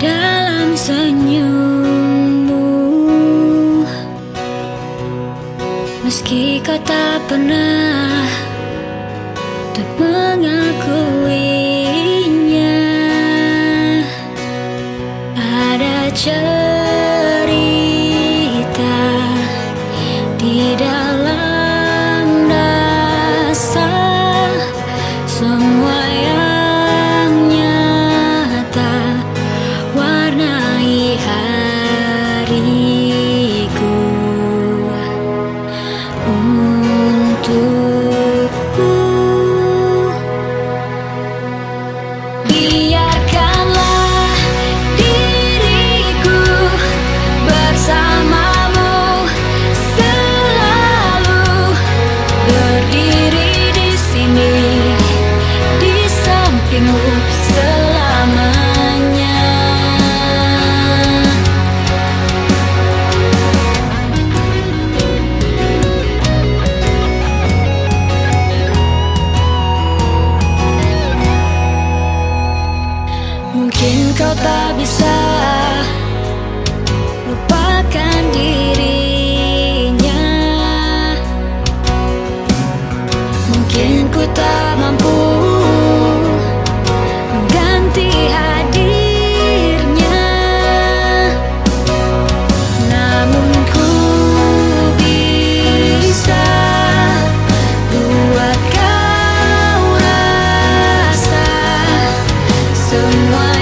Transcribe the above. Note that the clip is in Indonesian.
dalam senyummu. Meski kau tak pernah Untuk mengakuinya Ada cerita Di dalam dasar tak bisa lupakan dirinya. Mungkin ku tak mampu ganti hadirnya. Namun ku bisa buat kau rasa semua